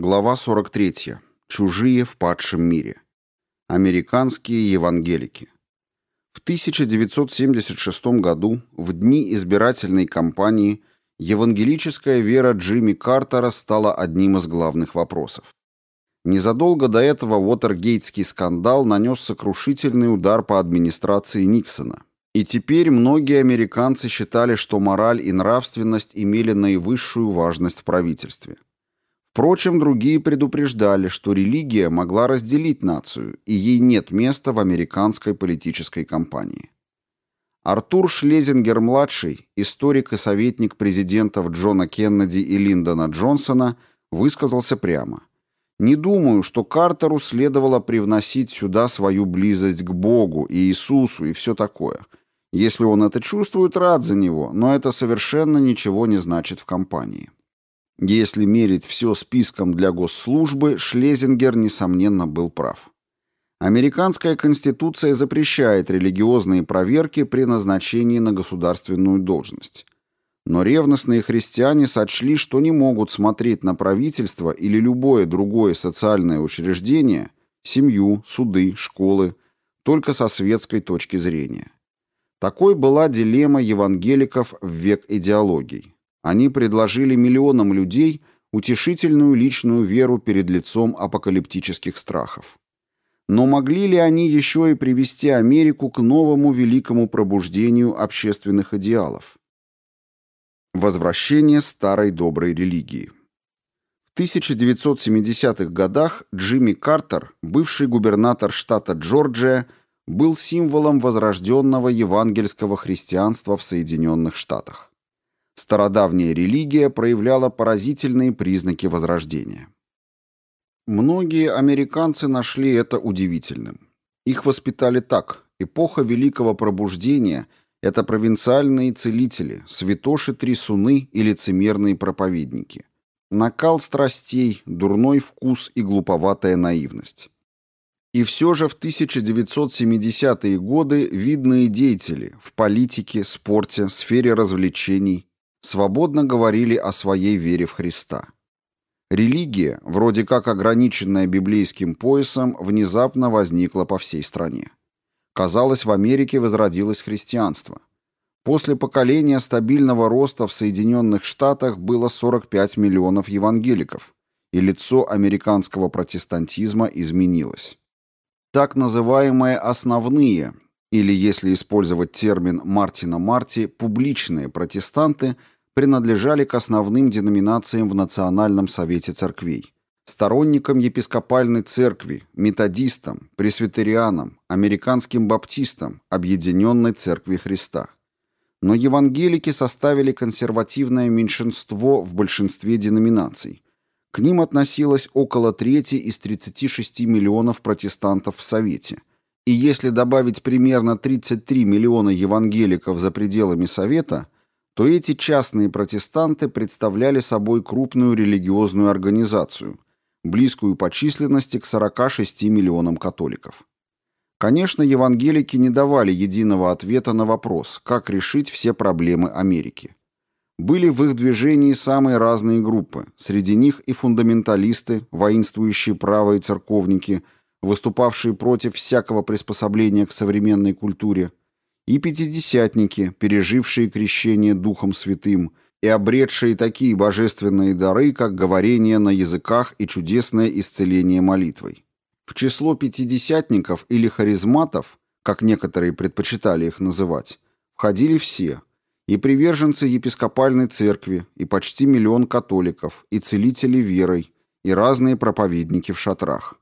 Глава 43. Чужие в падшем мире. Американские евангелики. В 1976 году, в дни избирательной кампании, евангелическая вера Джимми Картера стала одним из главных вопросов. Незадолго до этого Уотергейтский скандал нанес сокрушительный удар по администрации Никсона. И теперь многие американцы считали, что мораль и нравственность имели наивысшую важность в правительстве – Впрочем, другие предупреждали, что религия могла разделить нацию, и ей нет места в американской политической кампании. Артур Шлезингер-младший, историк и советник президентов Джона Кеннеди и Линдона Джонсона, высказался прямо. «Не думаю, что Картеру следовало привносить сюда свою близость к Богу и Иисусу и все такое. Если он это чувствует, рад за него, но это совершенно ничего не значит в кампании». Если мерить все списком для госслужбы, Шлезингер, несомненно, был прав. Американская конституция запрещает религиозные проверки при назначении на государственную должность. Но ревностные христиане сочли, что не могут смотреть на правительство или любое другое социальное учреждение, семью, суды, школы, только со светской точки зрения. Такой была дилемма евангеликов в век идеологий. Они предложили миллионам людей утешительную личную веру перед лицом апокалиптических страхов. Но могли ли они еще и привести Америку к новому великому пробуждению общественных идеалов? Возвращение старой доброй религии. В 1970-х годах Джимми Картер, бывший губернатор штата Джорджия, был символом возрожденного евангельского христианства в Соединенных Штатах. Стародавняя религия проявляла поразительные признаки возрождения. Многие американцы нашли это удивительным. Их воспитали так. Эпоха Великого Пробуждения – это провинциальные целители, святоши-трясуны и лицемерные проповедники. Накал страстей, дурной вкус и глуповатая наивность. И все же в 1970-е годы видные деятели в политике, спорте, сфере развлечений свободно говорили о своей вере в Христа. Религия, вроде как ограниченная библейским поясом, внезапно возникла по всей стране. Казалось, в Америке возродилось христианство. После поколения стабильного роста в Соединенных Штатах было 45 миллионов евангеликов, и лицо американского протестантизма изменилось. Так называемые «основные», или, если использовать термин Мартина Марти, публичные протестанты принадлежали к основным деноминациям в Национальном совете церквей. Сторонникам епископальной церкви, методистам, пресвитерианам, американским баптистам, Объединенной Церкви Христа. Но евангелики составили консервативное меньшинство в большинстве деноминаций. К ним относилось около трети из 36 миллионов протестантов в Совете – и если добавить примерно 33 миллиона евангеликов за пределами Совета, то эти частные протестанты представляли собой крупную религиозную организацию, близкую по численности к 46 миллионам католиков. Конечно, евангелики не давали единого ответа на вопрос, как решить все проблемы Америки. Были в их движении самые разные группы, среди них и фундаменталисты, воинствующие правые церковники – выступавшие против всякого приспособления к современной культуре, и пятидесятники, пережившие крещение Духом Святым и обретшие такие божественные дары, как говорение на языках и чудесное исцеление молитвой. В число пятидесятников или харизматов, как некоторые предпочитали их называть, входили все – и приверженцы епископальной церкви, и почти миллион католиков, и целители верой, и разные проповедники в шатрах.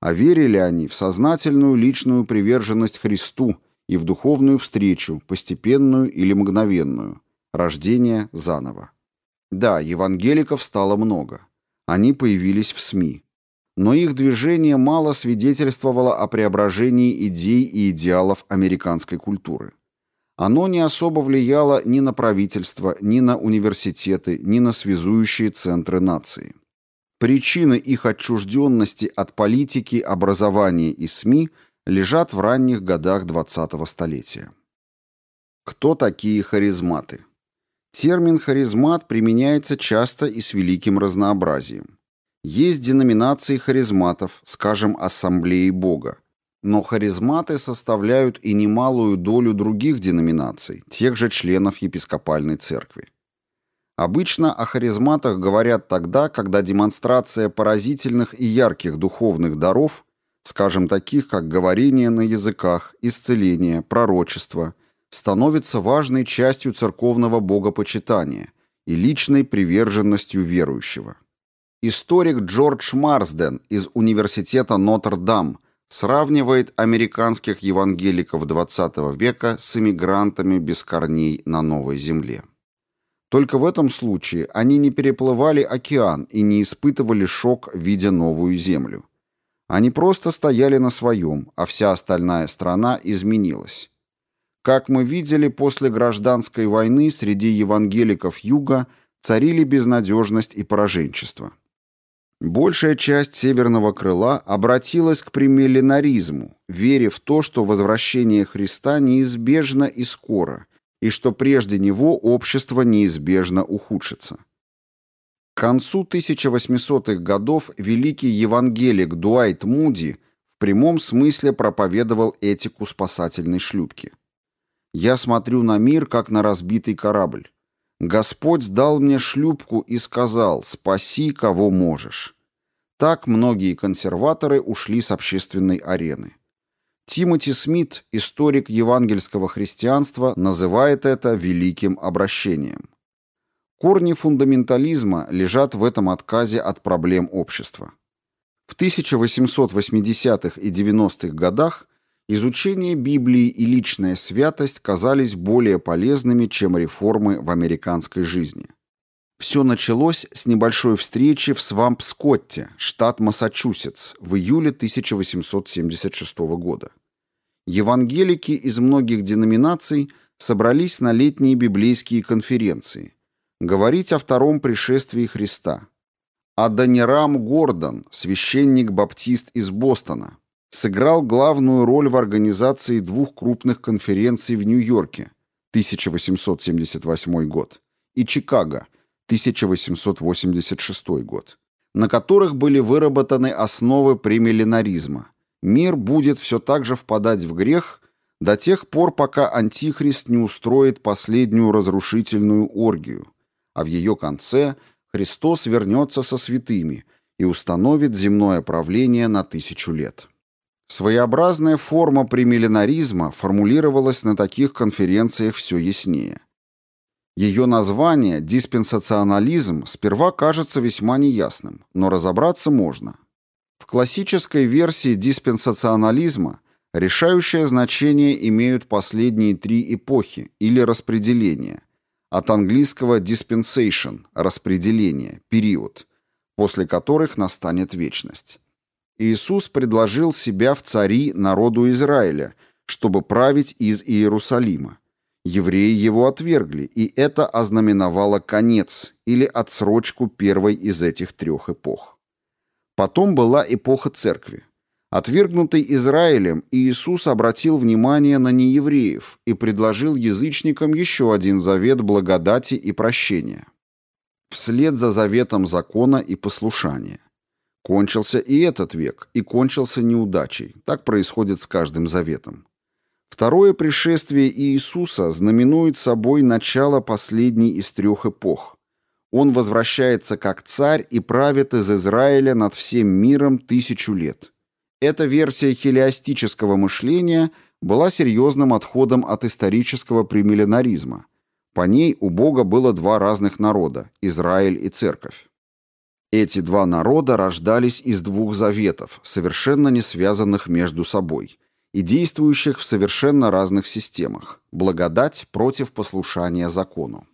А верили они в сознательную личную приверженность Христу и в духовную встречу, постепенную или мгновенную, рождение заново. Да, евангеликов стало много. Они появились в СМИ. Но их движение мало свидетельствовало о преображении идей и идеалов американской культуры. Оно не особо влияло ни на правительство, ни на университеты, ни на связующие центры нации. Причины их отчужденности от политики, образования и СМИ лежат в ранних годах 20-го столетия. Кто такие харизматы? Термин «харизмат» применяется часто и с великим разнообразием. Есть деноминации харизматов, скажем, Ассамблеи Бога. Но харизматы составляют и немалую долю других деноминаций, тех же членов епископальной церкви. Обычно о харизматах говорят тогда, когда демонстрация поразительных и ярких духовных даров, скажем, таких как говорение на языках, исцеление, пророчество, становится важной частью церковного богопочитания и личной приверженностью верующего. Историк Джордж Марсден из Университета Нотр-Дам – сравнивает американских евангеликов XX века с эмигрантами без корней на новой земле. Только в этом случае они не переплывали океан и не испытывали шок, видя новую землю. Они просто стояли на своем, а вся остальная страна изменилась. Как мы видели, после гражданской войны среди евангеликов Юга царили безнадежность и пораженчество. Большая часть северного крыла обратилась к премиллинаризму, веря в то, что возвращение Христа неизбежно и скоро, и что прежде него общество неизбежно ухудшится. Концу 1800-х годов великий евангелик Дуайт Муди в прямом смысле проповедовал этику спасательной шлюпки. «Я смотрю на мир, как на разбитый корабль. Господь дал мне шлюпку и сказал «спаси, кого можешь». Так многие консерваторы ушли с общественной арены. Тимоти Смит, историк евангельского христианства, называет это «великим обращением». Корни фундаментализма лежат в этом отказе от проблем общества. В 1880-х и 90-х годах Изучение Библии и личная святость казались более полезными, чем реформы в американской жизни. Все началось с небольшой встречи в Свамп-Скотте, штат Массачусетс, в июле 1876 года. Евангелики из многих деноминаций собрались на летние библейские конференции говорить о втором пришествии Христа. Аданирам Гордон, священник-баптист из Бостона, сыграл главную роль в организации двух крупных конференций в Нью-Йорке 1878 год и Чикаго 1886 год, на которых были выработаны основы премиллинаризма. Мир будет все так же впадать в грех до тех пор, пока Антихрист не устроит последнюю разрушительную оргию, а в ее конце Христос вернется со святыми и установит земное правление на тысячу лет. Своеобразная форма премиллинаризма формулировалась на таких конференциях все яснее. Ее название, диспенсационализм, сперва кажется весьма неясным, но разобраться можно. В классической версии диспенсационализма решающее значение имеют последние три эпохи или распределения, от английского dispensation – распределение, период, после которых настанет вечность. Иисус предложил себя в цари народу Израиля, чтобы править из Иерусалима. Евреи его отвергли, и это ознаменовало конец или отсрочку первой из этих трех эпох. Потом была эпоха церкви. Отвергнутый Израилем, Иисус обратил внимание на неевреев и предложил язычникам еще один завет благодати и прощения. Вслед за заветом закона и послушания. Кончился и этот век, и кончился неудачей. Так происходит с каждым заветом. Второе пришествие Иисуса знаменует собой начало последней из трех эпох. Он возвращается как царь и правит из Израиля над всем миром тысячу лет. Эта версия хелиастического мышления была серьезным отходом от исторического премиллинаризма. По ней у Бога было два разных народа – Израиль и Церковь. Эти два народа рождались из двух заветов, совершенно не связанных между собой, и действующих в совершенно разных системах – благодать против послушания закону.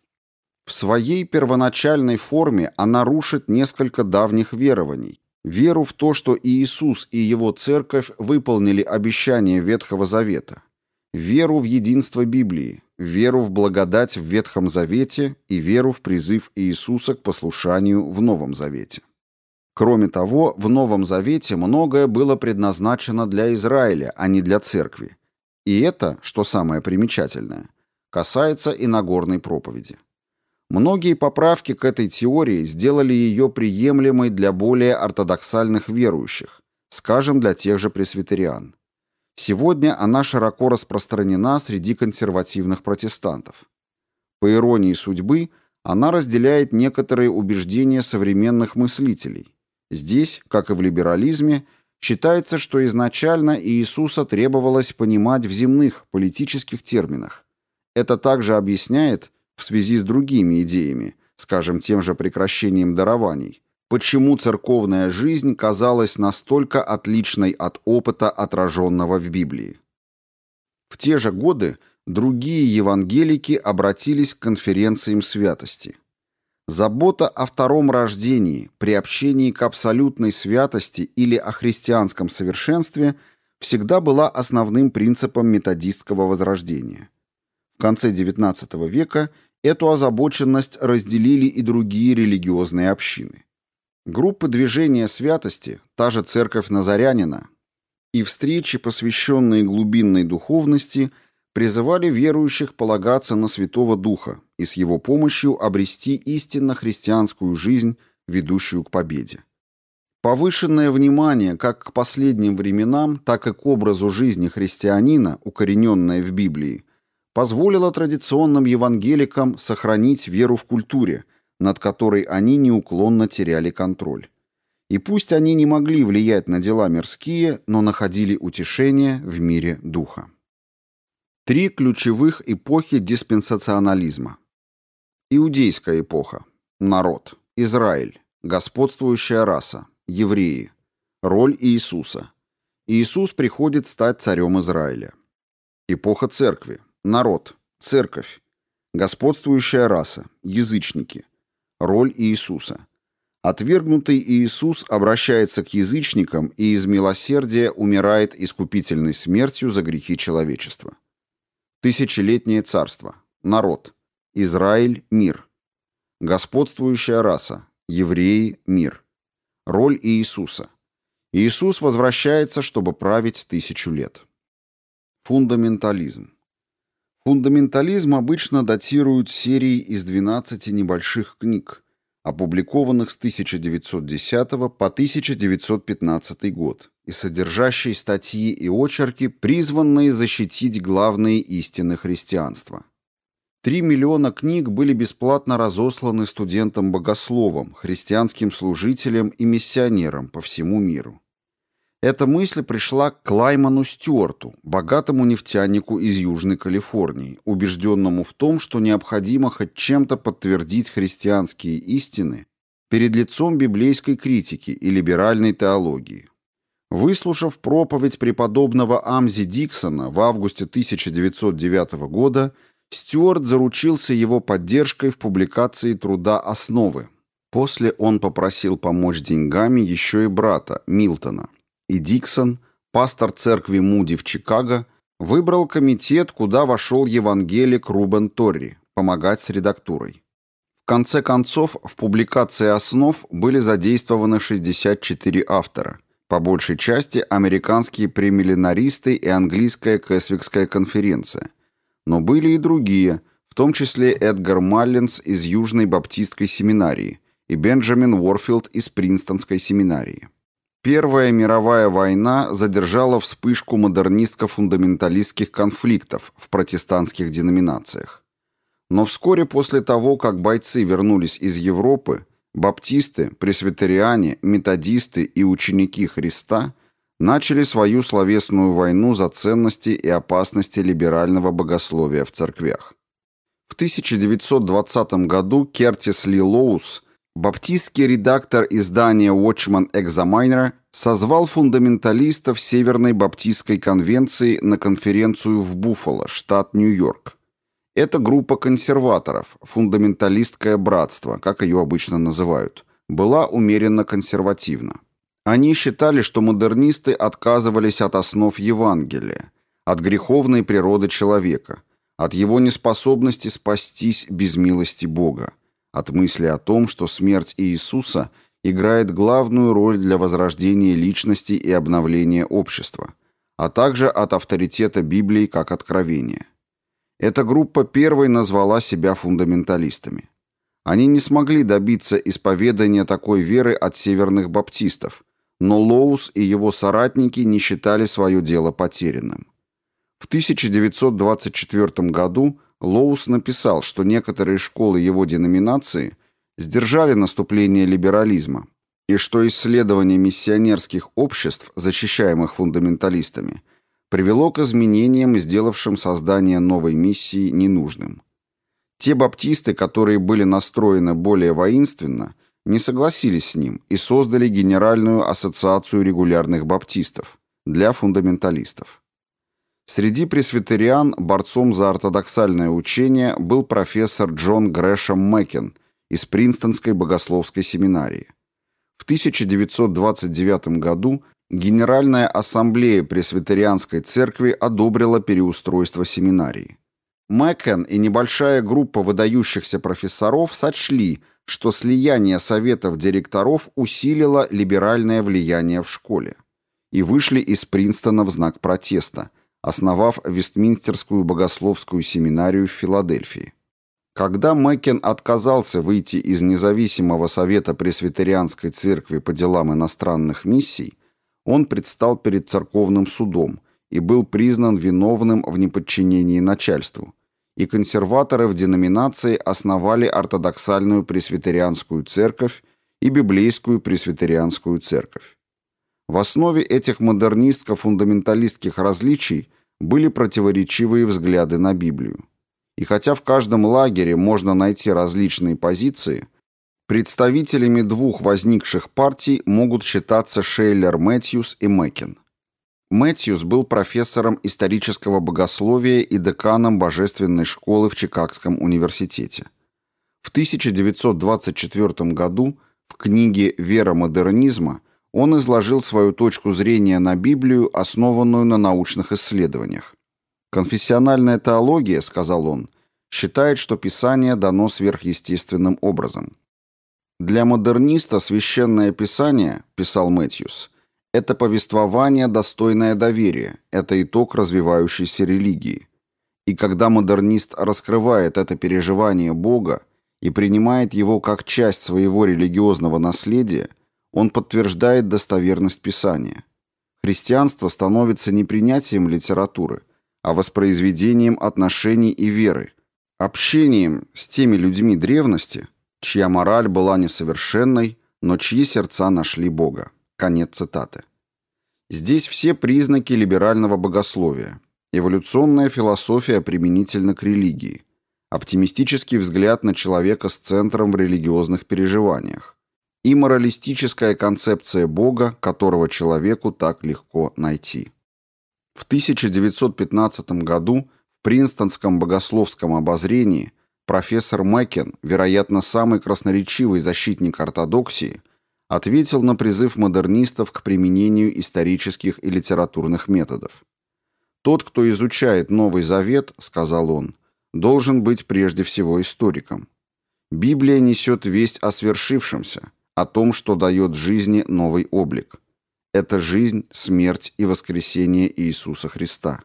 В своей первоначальной форме она рушит несколько давних верований, веру в то, что Иисус и его церковь выполнили обещания Ветхого Завета, веру в единство Библии, веру в благодать в Ветхом Завете и веру в призыв Иисуса к послушанию в Новом Завете. Кроме того, в Новом Завете многое было предназначено для Израиля, а не для церкви. И это, что самое примечательное, касается и Нагорной проповеди. Многие поправки к этой теории сделали ее приемлемой для более ортодоксальных верующих, скажем, для тех же пресвитериан. Сегодня она широко распространена среди консервативных протестантов. По иронии судьбы, она разделяет некоторые убеждения современных мыслителей. Здесь, как и в либерализме, считается, что изначально Иисуса требовалось понимать в земных политических терминах. Это также объясняет, в связи с другими идеями, скажем, тем же прекращением дарований, почему церковная жизнь казалась настолько отличной от опыта, отраженного в Библии. В те же годы другие евангелики обратились к конференциям святости. Забота о втором рождении, приобщении к абсолютной святости или о христианском совершенстве всегда была основным принципом методистского возрождения. В конце XIX века эту озабоченность разделили и другие религиозные общины. Группы движения святости, та же церковь Назарянина, и встречи, посвященные глубинной духовности, призывали верующих полагаться на Святого Духа и с его помощью обрести истинно христианскую жизнь, ведущую к победе. Повышенное внимание как к последним временам, так и к образу жизни христианина, укорененное в Библии, позволило традиционным евангеликам сохранить веру в культуре – над которой они неуклонно теряли контроль. И пусть они не могли влиять на дела мирские, но находили утешение в мире духа. Три ключевых эпохи диспенсационализма. Иудейская эпоха. Народ. Израиль. Господствующая раса. Евреи. Роль Иисуса. Иисус приходит стать царем Израиля. Эпоха церкви. Народ. Церковь. Господствующая раса. Язычники. Роль Иисуса. Отвергнутый Иисус обращается к язычникам и из милосердия умирает искупительной смертью за грехи человечества. Тысячелетнее царство. Народ. Израиль – мир. Господствующая раса. Евреи – мир. Роль Иисуса. Иисус возвращается, чтобы править тысячу лет. Фундаментализм. Фундаментализм обычно датируют серией из 12 небольших книг, опубликованных с 1910 по 1915 год и содержащей статьи и очерки, призванные защитить главные истины христианства. Три миллиона книг были бесплатно разосланы студентам-богословам, христианским служителям и миссионерам по всему миру. Эта мысль пришла к Клайману Стюарту, богатому нефтянику из Южной Калифорнии, убежденному в том, что необходимо хоть чем-то подтвердить христианские истины перед лицом библейской критики и либеральной теологии. Выслушав проповедь преподобного Амзи Диксона в августе 1909 года, Стюарт заручился его поддержкой в публикации труда «Основы». После он попросил помочь деньгами еще и брата, Милтона и Диксон, пастор церкви Муди в Чикаго, выбрал комитет, куда вошел евангелик Рубен Торри, помогать с редактурой. В конце концов, в публикации основ были задействованы 64 автора, по большей части американские премиллинаристы и английская Кэсвикская конференция. Но были и другие, в том числе Эдгар Маллинс из Южной Баптистской семинарии и Бенджамин Уорфилд из Принстонской семинарии. Первая мировая война задержала вспышку модернистско-фундаменталистских конфликтов в протестантских деноминациях. Но вскоре после того, как бойцы вернулись из Европы, баптисты, пресвитериане, методисты и ученики Христа начали свою словесную войну за ценности и опасности либерального богословия в церквях. В 1920 году Кертис Ли Лоус Баптистский редактор издания Watchman Examiner созвал фундаменталистов Северной Баптистской конвенции на конференцию в Буффало, штат Нью-Йорк. Эта группа консерваторов, фундаменталистское братство, как ее обычно называют, была умеренно консервативна. Они считали, что модернисты отказывались от основ Евангелия, от греховной природы человека, от его неспособности спастись без милости Бога от мысли о том, что смерть Иисуса играет главную роль для возрождения личности и обновления общества, а также от авторитета Библии как откровения. Эта группа первой назвала себя фундаменталистами. Они не смогли добиться исповедания такой веры от северных баптистов, но Лоус и его соратники не считали свое дело потерянным. В 1924 году Лоус написал, что некоторые школы его деноминации сдержали наступление либерализма, и что исследование миссионерских обществ, защищаемых фундаменталистами, привело к изменениям, сделавшим создание новой миссии ненужным. Те баптисты, которые были настроены более воинственно, не согласились с ним и создали Генеральную ассоциацию регулярных баптистов для фундаменталистов. Среди пресвитериан борцом за ортодоксальное учение был профессор Джон Грэшем Мэккен из Принстонской богословской семинарии. В 1929 году Генеральная ассамблея Пресвитерианской церкви одобрила переустройство семинарии. Мэккен и небольшая группа выдающихся профессоров сочли, что слияние советов директоров усилило либеральное влияние в школе и вышли из Принстона в знак протеста, основав Вестминстерскую богословскую семинарию в Филадельфии. Когда Мэккен отказался выйти из независимого совета Пресвитерианской церкви по делам иностранных миссий, он предстал перед церковным судом и был признан виновным в неподчинении начальству, и консерваторы в деноминации основали ортодоксальную пресвитерианскую церковь и библейскую пресвитерианскую церковь. В основе этих модернистско-фундаменталистских различий были противоречивые взгляды на Библию. И хотя в каждом лагере можно найти различные позиции, представителями двух возникших партий могут считаться Шейлер Мэтьюс и Мэкин. Мэтьюс был профессором исторического богословия и деканом Божественной школы в Чикагском университете. В 1924 году в книге «Вера модернизма» он изложил свою точку зрения на Библию, основанную на научных исследованиях. «Конфессиональная теология, — сказал он, — считает, что Писание дано сверхъестественным образом. Для модерниста священное Писание, — писал Мэтьюс, — это повествование, достойное доверия, это итог развивающейся религии. И когда модернист раскрывает это переживание Бога и принимает его как часть своего религиозного наследия, он подтверждает достоверность Писания. Христианство становится не принятием литературы, а воспроизведением отношений и веры, общением с теми людьми древности, чья мораль была несовершенной, но чьи сердца нашли Бога. Конец цитаты. Здесь все признаки либерального богословия. Эволюционная философия применительно к религии. Оптимистический взгляд на человека с центром в религиозных переживаниях и моралистическая концепция Бога, которого человеку так легко найти. В 1915 году в Принстонском богословском обозрении профессор Мэккен, вероятно, самый красноречивый защитник ортодоксии, ответил на призыв модернистов к применению исторических и литературных методов. «Тот, кто изучает Новый Завет, — сказал он, — должен быть прежде всего историком. Библия несет весть о свершившемся, о том, что дает жизни новый облик. Это жизнь, смерть и воскресение Иисуса Христа.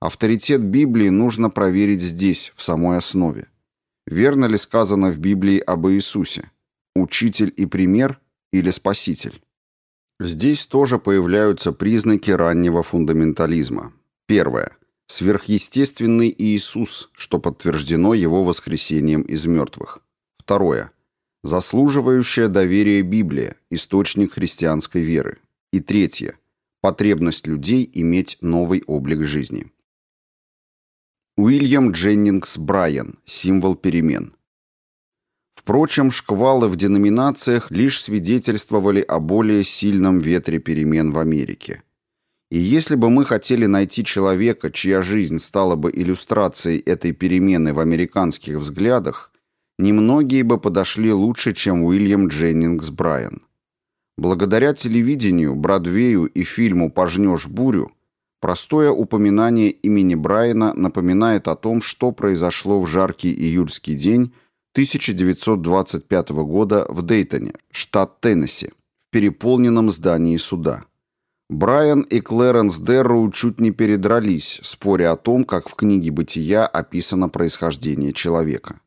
Авторитет Библии нужно проверить здесь, в самой основе. Верно ли сказано в Библии об Иисусе? Учитель и пример или спаситель? Здесь тоже появляются признаки раннего фундаментализма. Первое. Сверхъестественный Иисус, что подтверждено его воскресением из мертвых. Второе. Заслуживающая доверия Библия, источник христианской веры. И третье. Потребность людей иметь новый облик жизни. Уильям Дженнингс Брайан. Символ перемен. Впрочем, шквалы в деноминациях лишь свидетельствовали о более сильном ветре перемен в Америке. И если бы мы хотели найти человека, чья жизнь стала бы иллюстрацией этой перемены в американских взглядах, немногие бы подошли лучше, чем Уильям Дженнингс Брайан. Благодаря телевидению, Бродвею и фильму «Пожнешь бурю» простое упоминание имени Брайана напоминает о том, что произошло в жаркий июльский день 1925 года в Дейтоне, штат Теннесси, в переполненном здании суда. Брайан и Клэренс Дерроу чуть не передрались, споря о том, как в книге «Бытия» описано происхождение человека.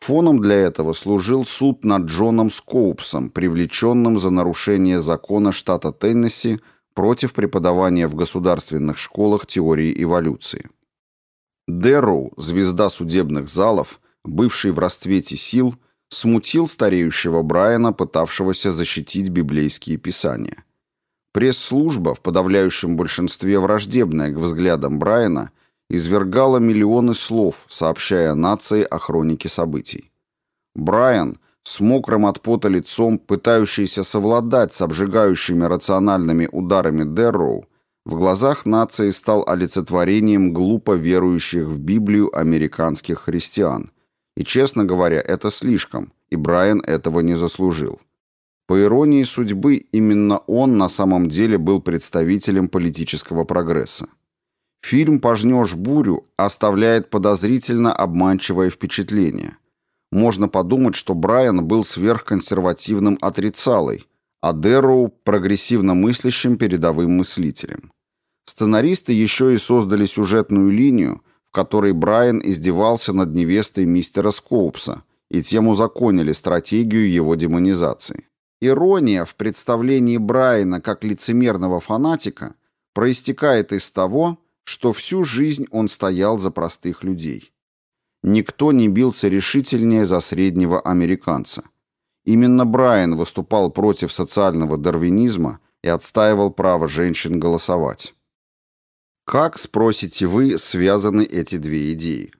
Фоном для этого служил суд над Джоном Скоупсом, привлеченным за нарушение закона штата Теннесси против преподавания в государственных школах теории эволюции. Дэрроу, звезда судебных залов, бывший в расцвете сил, смутил стареющего Брайана, пытавшегося защитить библейские писания. Пресс-служба, в подавляющем большинстве враждебная к взглядам Брайана, извергала миллионы слов, сообщая нации о хронике событий. Брайан, с мокрым от пота лицом, пытающийся совладать с обжигающими рациональными ударами Дерроу, в глазах нации стал олицетворением глупо верующих в Библию американских христиан. И, честно говоря, это слишком, и Брайан этого не заслужил. По иронии судьбы, именно он на самом деле был представителем политического прогресса. Фильм «Пожнешь бурю» оставляет подозрительно обманчивое впечатление – можно подумать, что Брайан был сверхконсервативным отрицалой, а Дэрроу – прогрессивно мыслящим передовым мыслителем. Сценаристы еще и создали сюжетную линию, в которой Брайан издевался над невестой мистера Скоупса, и тем узаконили стратегию его демонизации. Ирония в представлении Брайана как лицемерного фанатика проистекает из того, что всю жизнь он стоял за простых людей. Никто не бился решительнее за среднего американца. Именно Брайан выступал против социального дарвинизма и отстаивал право женщин голосовать. Как, спросите вы, связаны эти две идеи?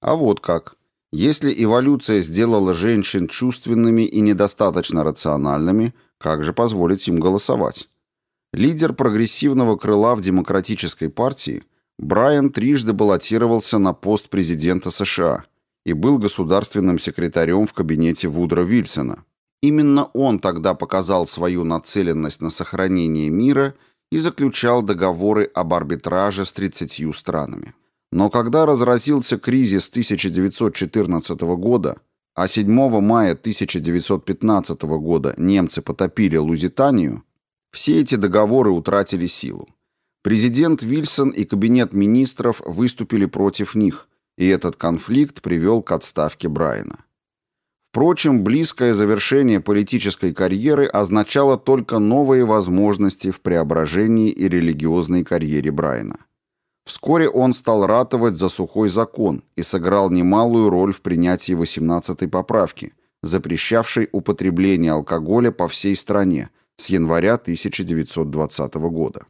А вот как. Если эволюция сделала женщин чувственными и недостаточно рациональными, как же позволить им голосовать? Лидер прогрессивного крыла в Демократической партии – Брайан трижды баллотировался на пост президента США и был государственным секретарем в кабинете Вудро Вильсона. Именно он тогда показал свою нацеленность на сохранение мира и заключал договоры об арбитраже с 30 странами. Но когда разразился кризис 1914 года, а 7 мая 1915 года немцы потопили Лузитанию, все эти договоры утратили силу. Президент Вильсон и кабинет министров выступили против них, и этот конфликт привел к отставке Брайана. Впрочем, близкое завершение политической карьеры означало только новые возможности в преображении и религиозной карьере Брайана. Вскоре он стал ратовать за сухой закон и сыграл немалую роль в принятии 18-й поправки, запрещавшей употребление алкоголя по всей стране с января 1920 года.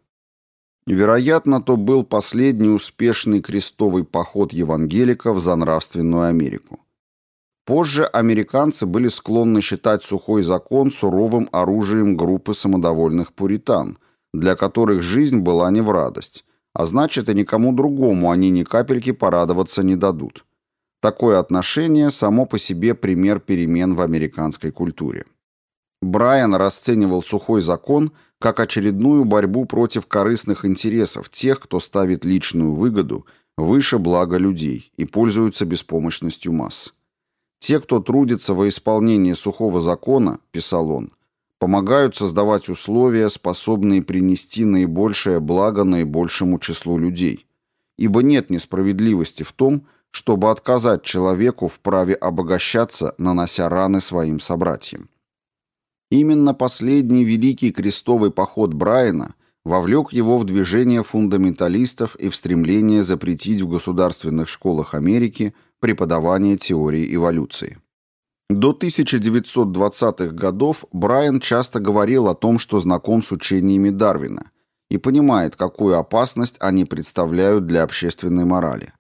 Вероятно, то был последний успешный крестовый поход евангеликов за нравственную Америку. Позже американцы были склонны считать сухой закон суровым оружием группы самодовольных пуритан, для которых жизнь была не в радость, а значит и никому другому они ни капельки порадоваться не дадут. Такое отношение само по себе пример перемен в американской культуре. Брайан расценивал сухой закон как очередную борьбу против корыстных интересов тех, кто ставит личную выгоду выше блага людей и пользуется беспомощностью масс. Те, кто трудится во исполнении сухого закона, писал он, помогают создавать условия, способные принести наибольшее благо наибольшему числу людей. Ибо нет несправедливости в том, чтобы отказать человеку в праве обогащаться, нанося раны своим собратьям. Именно последний великий крестовый поход Брайана вовлек его в движение фундаменталистов и в стремление запретить в государственных школах Америки преподавание теории эволюции. До 1920-х годов Брайан часто говорил о том, что знаком с учениями Дарвина и понимает, какую опасность они представляют для общественной морали.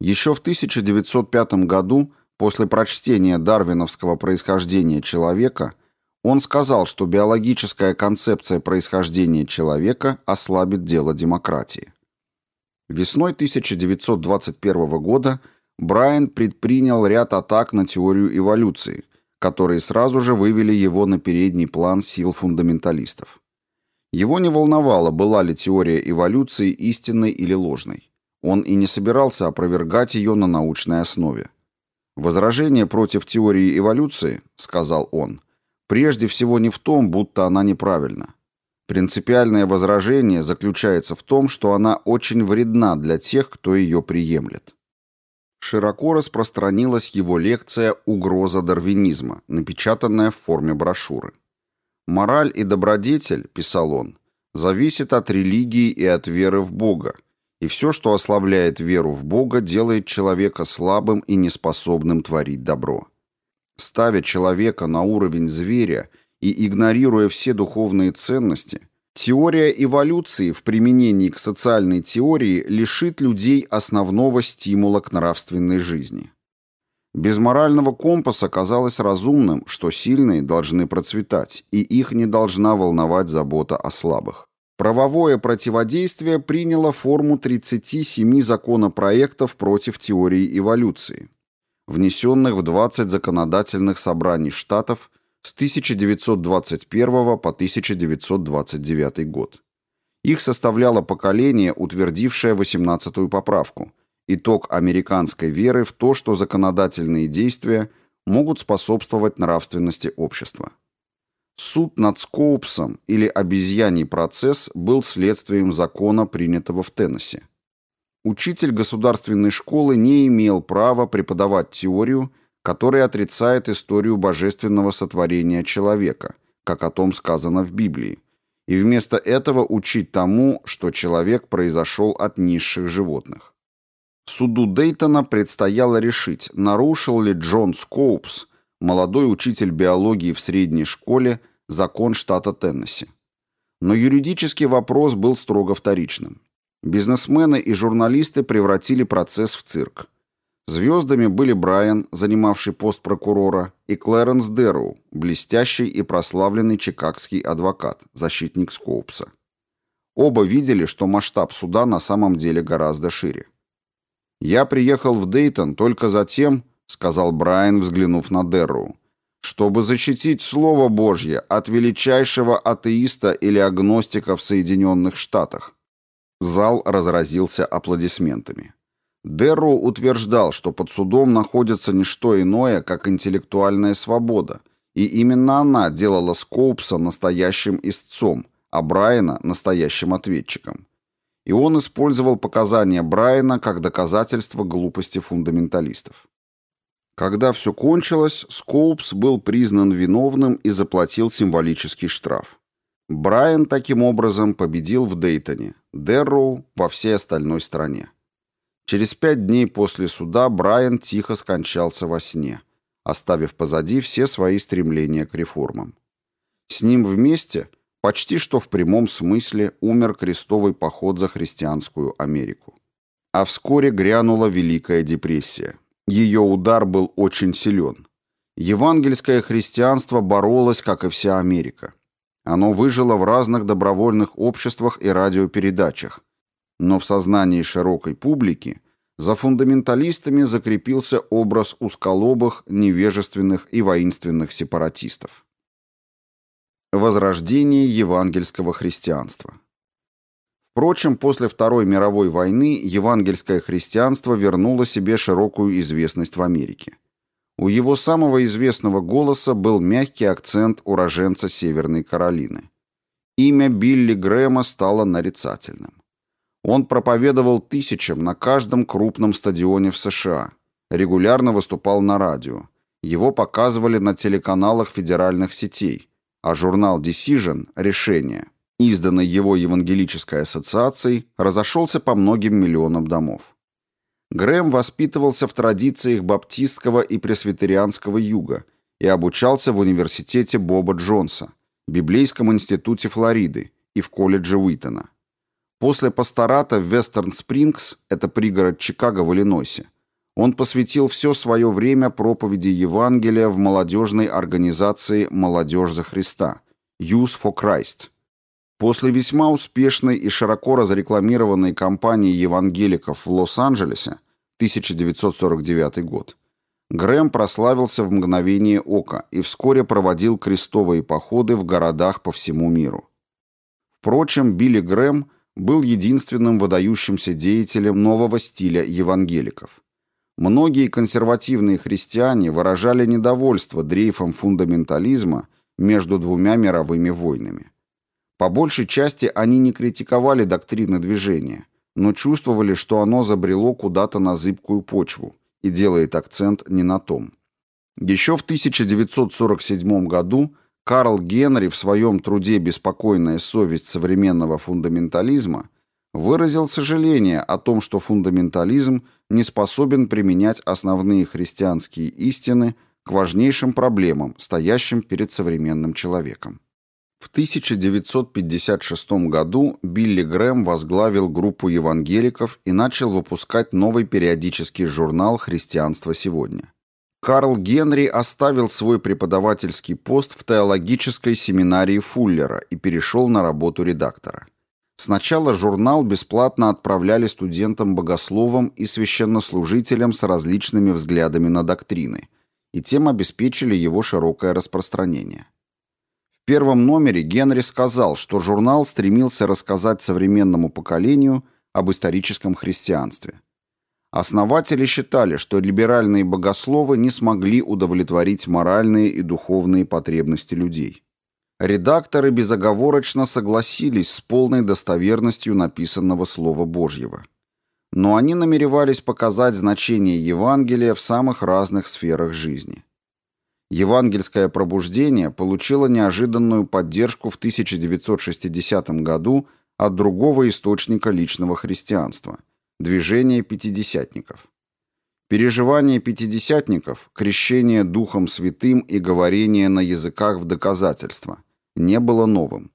Еще в 1905 году, после прочтения дарвиновского происхождения человека, он сказал, что биологическая концепция происхождения человека ослабит дело демократии. Весной 1921 года Брайан предпринял ряд атак на теорию эволюции, которые сразу же вывели его на передний план сил фундаменталистов. Его не волновало, была ли теория эволюции истинной или ложной. Он и не собирался опровергать ее на научной основе. «Возражение против теории эволюции, — сказал он, — Прежде всего не в том, будто она неправильна. Принципиальное возражение заключается в том, что она очень вредна для тех, кто ее приемлет. широко распространилась его лекция «Угроза дарвинизма», напечатанная в форме брошюры. «Мораль и добродетель», — писал он, — «зависит от религии и от веры в Бога, и все, что ослабляет веру в Бога, делает человека слабым и неспособным творить добро. Ставя человека на уровень зверя и игнорируя все духовные ценности, теория эволюции в применении к социальной теории лишит людей основного стимула к нравственной жизни. Без морального компаса казалось разумным, что сильные должны процветать, и их не должна волновать забота о слабых. Правовое противодействие приняло форму 37 законопроектов против теории эволюции, внесенных в 20 законодательных собраний штатов с 1921 по 1929 год. Их составляло поколение, утвердившее 18-ю поправку, итог американской веры в то, что законодательные действия могут способствовать нравственности общества. Суд над Скоупсом или обезьяний процесс был следствием закона, принятого в Теннесси. Учитель государственной школы не имел права преподавать теорию, которая отрицает историю божественного сотворения человека, как о том сказано в Библии, и вместо этого учить тому, что человек произошел от низших животных. Суду Дейтона предстояло решить, нарушил ли Джон Скоупс молодой учитель биологии в средней школе, закон штата Теннесси. Но юридический вопрос был строго вторичным. Бизнесмены и журналисты превратили процесс в цирк. Звездами были Брайан, занимавший пост прокурора, и Клэренс Дэрроу, блестящий и прославленный чикагский адвокат, защитник Скоупса. Оба видели, что масштаб суда на самом деле гораздо шире. «Я приехал в Дейтон только за тем, сказал Брайан, взглянув на Дерру, чтобы защитить Слово Божье от величайшего атеиста или агностика в Соединенных Штатах. Зал разразился аплодисментами. Дерру утверждал, что под судом находится не что иное, как интеллектуальная свобода, и именно она делала Скоупса настоящим истцом, а Брайана – настоящим ответчиком. И он использовал показания Брайана как доказательство глупости фундаменталистов. Когда все кончилось, Скоупс был признан виновным и заплатил символический штраф. Брайан таким образом победил в Дейтоне, Дерроу во всей остальной стране. Через пять дней после суда Брайан тихо скончался во сне, оставив позади все свои стремления к реформам. С ним вместе, почти что в прямом смысле, умер крестовый поход за христианскую Америку. А вскоре грянула Великая депрессия. Ее удар был очень силен. Евангельское христианство боролось, как и вся Америка. Оно выжило в разных добровольных обществах и радиопередачах, но в сознании широкой публики за фундаменталистами закрепился образ узколобых, невежественных и воинственных сепаратистов. Возрождение евангельского христианства Впрочем, после Второй мировой войны евангельское христианство вернуло себе широкую известность в Америке. У его самого известного голоса был мягкий акцент уроженца Северной Каролины. Имя Билли Грэма стало нарицательным. Он проповедовал тысячам на каждом крупном стадионе в США, регулярно выступал на радио, его показывали на телеканалах федеральных сетей, а журнал Decision «Решение» изданный его Евангелической ассоциацией, разошелся по многим миллионам домов. Грэм воспитывался в традициях баптистского и пресвитерианского юга и обучался в университете Боба Джонса, Библейском институте Флориды и в колледже Уитона. После пастората в Вестерн-Спрингс, это пригород Чикаго в Иллинойсе, он посвятил все свое время проповеди Евангелия в молодежной организации «Молодежь за Христа» Youth for Christ, После весьма успешной и широко разрекламированной кампании евангеликов в Лос-Анджелесе 1949 год, Грэм прославился в мгновение ока и вскоре проводил крестовые походы в городах по всему миру. Впрочем, Билли Грэм был единственным выдающимся деятелем нового стиля евангеликов. Многие консервативные христиане выражали недовольство дрейфом фундаментализма между двумя мировыми войнами. По большей части они не критиковали доктрины движения, но чувствовали, что оно забрело куда-то на зыбкую почву и делает акцент не на том. Еще в 1947 году Карл Генри в своем труде «Беспокойная совесть современного фундаментализма» выразил сожаление о том, что фундаментализм не способен применять основные христианские истины к важнейшим проблемам, стоящим перед современным человеком. В 1956 году Билли Грэм возглавил группу евангеликов и начал выпускать новый периодический журнал «Христианство сегодня». Карл Генри оставил свой преподавательский пост в теологической семинарии Фуллера и перешел на работу редактора. Сначала журнал бесплатно отправляли студентам-богословам и священнослужителям с различными взглядами на доктрины, и тем обеспечили его широкое распространение. Первом номере Генри сказал, что журнал стремился рассказать современному поколению об историческом христианстве. Основатели считали, что либеральные богословы не смогли удовлетворить моральные и духовные потребности людей. Редакторы безоговорочно согласились с полной достоверностью написанного Слова Божьего. Но они намеревались показать значение Евангелия в самых разных сферах жизни. Евангельское пробуждение получило неожиданную поддержку в 1960 году от другого источника личного христианства – движения пятидесятников. Переживание пятидесятников, крещение Духом Святым и говорение на языках в доказательство – не было новым.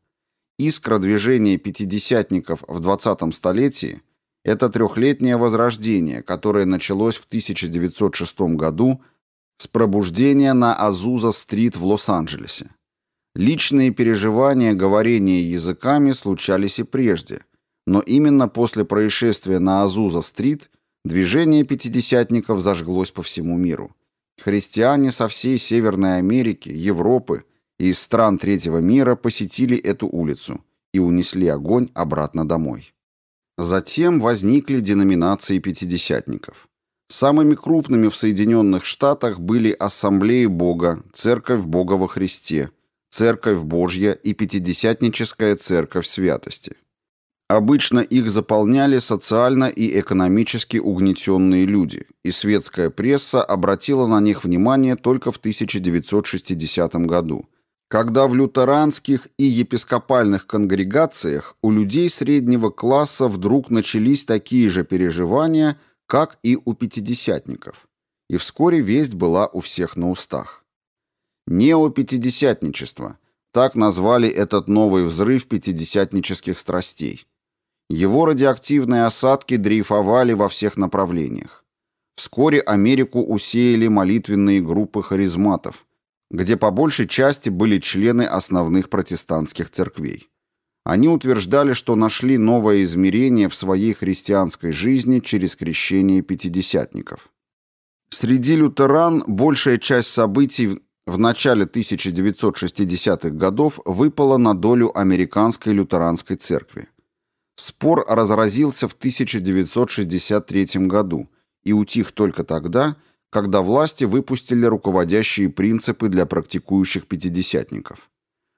Искра движения пятидесятников в 20 столетии – это трехлетнее возрождение, которое началось в 1906 году – с пробуждения на Азуза-стрит в Лос-Анджелесе. Личные переживания говорения языками случались и прежде, но именно после происшествия на Азуза-стрит движение пятидесятников зажглось по всему миру. Христиане со всей Северной Америки, Европы и из стран третьего мира посетили эту улицу и унесли огонь обратно домой. Затем возникли деноминации пятидесятников. Самыми крупными в Соединенных Штатах были Ассамблеи Бога, Церковь Бога во Христе, Церковь Божья и Пятидесятническая Церковь Святости. Обычно их заполняли социально и экономически угнетенные люди, и светская пресса обратила на них внимание только в 1960 году, когда в лютеранских и епископальных конгрегациях у людей среднего класса вдруг начались такие же переживания – как и у пятидесятников, и вскоре весть была у всех на устах. Неопятидесятничество – так назвали этот новый взрыв пятидесятнических страстей. Его радиоактивные осадки дрейфовали во всех направлениях. Вскоре Америку усеяли молитвенные группы харизматов, где по большей части были члены основных протестантских церквей. Они утверждали, что нашли новое измерение в своей христианской жизни через крещение пятидесятников. Среди лютеран большая часть событий в начале 1960-х годов выпала на долю американской лютеранской церкви. Спор разразился в 1963 году и утих только тогда, когда власти выпустили руководящие принципы для практикующих пятидесятников.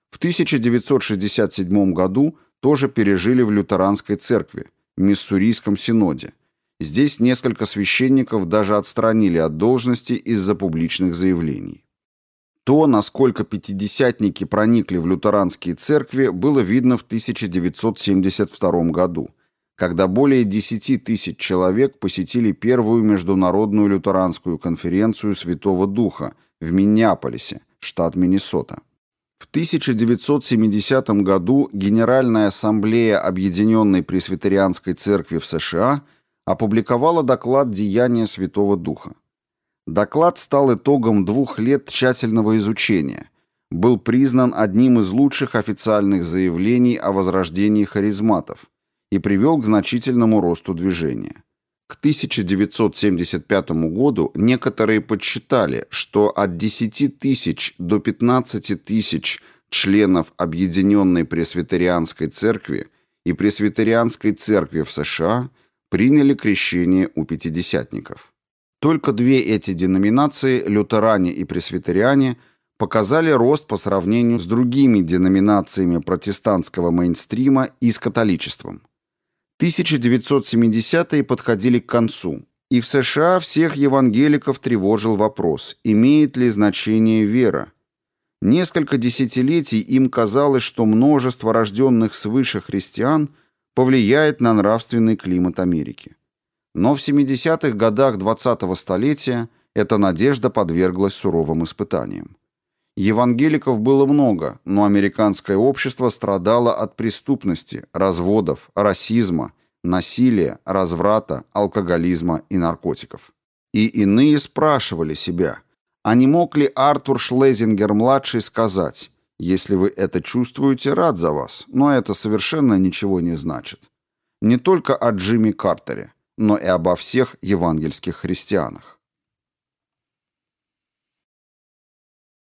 В 1967 году тоже пережили в лютеранской церкви, Миссурийском синоде. Здесь несколько священников даже отстранили от должности из-за публичных заявлений. То, насколько пятидесятники проникли в лютеранские церкви, было видно в 1972 году, когда более 10 тысяч человек посетили первую международную лютеранскую конференцию Святого Духа в Миннеаполисе, штат Миннесота. В 1970 году Генеральная ассамблея Объединенной Пресвитерианской Церкви в США опубликовала доклад «Деяния Святого Духа». Доклад стал итогом двух лет тщательного изучения, был признан одним из лучших официальных заявлений о возрождении харизматов и привел к значительному росту движения. К 1975 году некоторые подсчитали, что от 10 тысяч до 15 тысяч членов Объединенной Пресвитерианской Церкви и Пресвитерианской Церкви в США приняли крещение у пятидесятников. Только две эти деноминации, лютеране и пресвитериане, показали рост по сравнению с другими деноминациями протестантского мейнстрима и с католичеством. 1970-е подходили к концу, И в США всех евангеликов тревожил вопрос, имеет ли значение вера. Несколько десятилетий им казалось, что множество рожденных свыше христиан повлияет на нравственный климат Америки. Но в 70-х годах 20-го столетия эта надежда подверглась суровым испытаниям. Евангеликов было много, но американское общество страдало от преступности, разводов, расизма, насилия, разврата, алкоголизма и наркотиков. И иные спрашивали себя, а не мог ли Артур Шлезингер-младший сказать, если вы это чувствуете, рад за вас, но это совершенно ничего не значит. Не только о Джимми Картере, но и обо всех евангельских христианах.